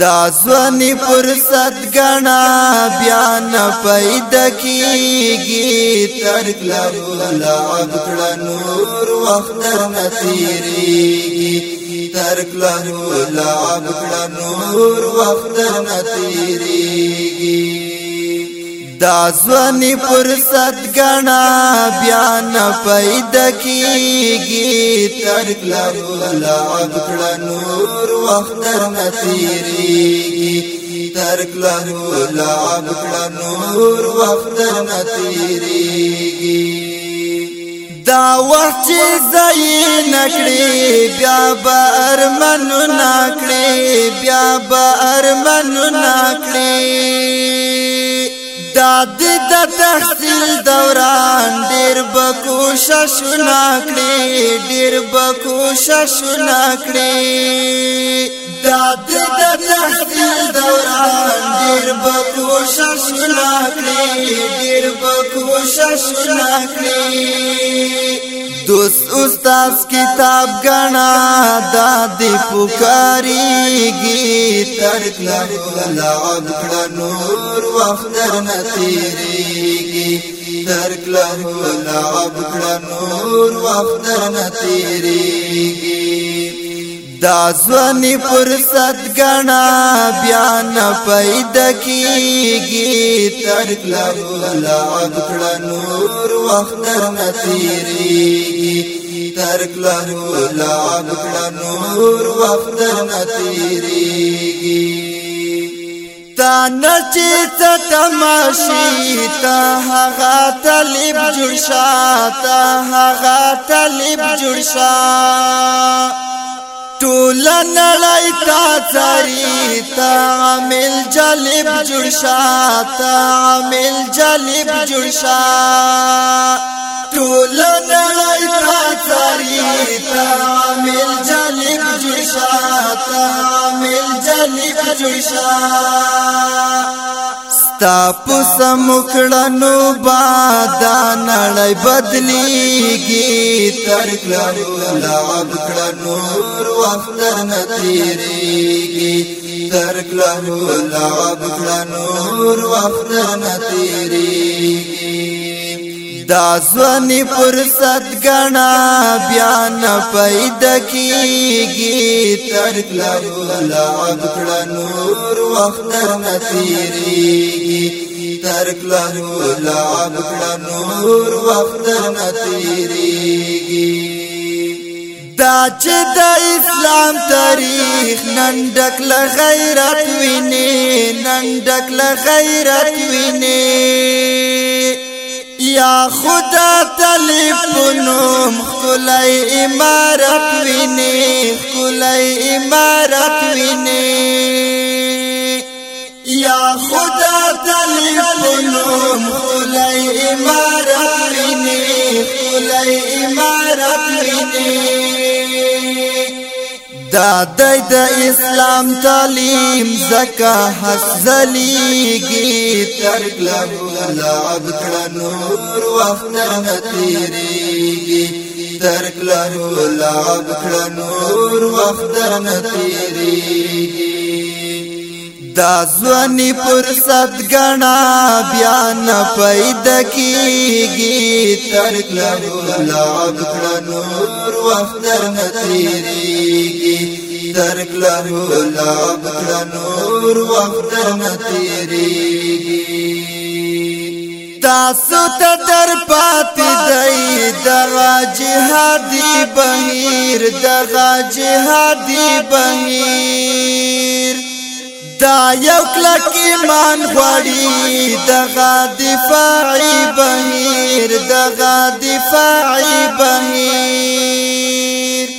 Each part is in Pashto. دا ځواني فرصت غنا بیا نه پیدا کیږي تر کله عبد نور وخت نتیریږي تر کله عبد نور وخت نتیریږي دا ځواني فرصت غنا بیا نه پیدا کیږي تر کلو لعب کړه نور وخت تر نتیریږي تر کلو لعب کړه نور وخت تر نتیریږي دا وخت زای نکړي بیا بار منو نکړي بیا بار منو نکړي دا دې د تحصیل دوران ډېر بکوشش نه کړې ډېر بکوشش نه کړې دا دې د تحصیل دوران ډېر بکوشش نه کړې کوشش نکړي دوست استاد کتاب غنا د دې پکاريږي ترک لعب کړه نور وخت در نتیریږي ترک لعب کړه نور وخت در نتیریږي دا ځواني فرصت ګڼا بیا نه پیدا کیږي تر کله لعب کړه نور وخت نه تیریږي تر کله لعب کړه نور وخت نه تیریږي تا نچې تماشي تا هغه طالب جوړ شا تا هغه طالب جوړ شا ټول نړۍ تا ساری تا عامل جالب جوړ شا تا عامل جالب جوړ شا ټول نړۍ تا ساری تا عامل جالب جوړ شا تا عامل جالب جوړ شا ستا پسم کړنو بادا نړۍ بدلیږي تر کړو لعب کړنو وخت نه تیریږي تر کړو لعب کړنو وخت نه تیریږي دا ځواني فرصت غنا بیا نه پیدا کیږي تر کله لعب کړه نور وخت نه تیریږي تر کله لعب کړه نور وخت نه تیریږي دا چې د اسلام تاریخ نن ډک له غیرت ویني نن ډک له غیرت ویني یا خدا تلیفونم خلای امارت ویني خلای امارت ویني یا خدا تلیفونم خلای امارت ویني خلای امارت ویني دای د اسلام تعلیم زکا حق زلی حزلیږي تر لعب کړه نور وقت نتیری تیریږي تر لعب کړه نور وقت نتیری تیریږي دا ځواني فرصت غنا بیا نه پیدا کیږي تر کله لعب کړه نور وخت نه تیریږي تر کله لعب کړه نور وخت نه تیریږي تاسو ته در پاتې دی دغه جهادي بهیر دغه جهادي بهیر دا یو کلک ایمان غواړي دغه دفاعي بهیر دغه دفاعي بهیر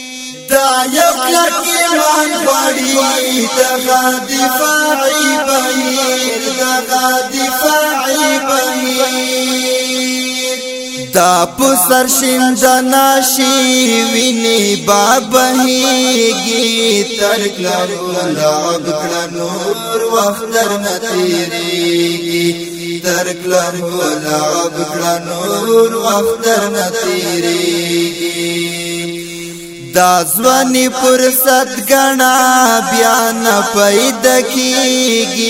دا یو کلک ایمان غواړي دغه دفاعي بهیر دغه دفاعي بهیر ستا پسر شند ناشی ویني بابهيږي تر کلاب کړه نور وخت در نتیریږي تر کلاب کړه نور وخت در نتیریږي دا ځواني فرصت غنا بیا نه پیدا کیږي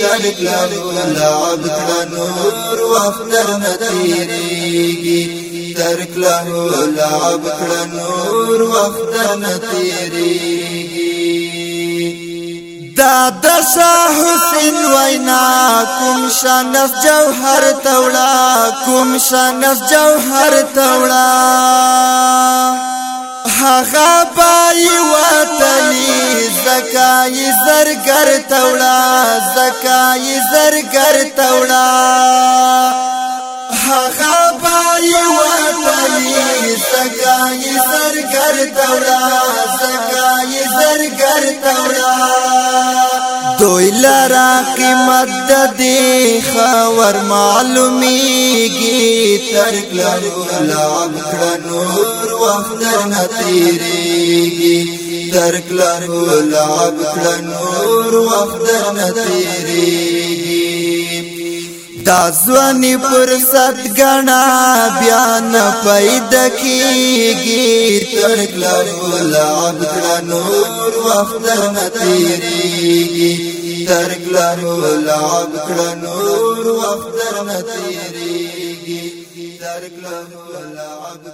تر کله عبد نور وفتر نتیریږي تر کله عبد نور وفتر نتیریږي دا د شاه حسین وینا کوم شانس جوهر توڑا کوم شانس جوهر توڑا هغه بای وطنی زکای زرګر توړا زکای زرګر توړا هغه بای وطنی زکای زرګر توړا زکای زرګر توړا لوی لرا قیمت د دې خبر معلومیږي تر کلام کړه نور وخت نه تیریږي تر کلام کړه نور وخت نه تیریږي دا ځواني فرصت غنا بیان پیدا کیږي تر کلام کړه نور وخت نه تیریږي ترګ لرو لعب کړنو وخت در نتیریږي ترګ لرو لعب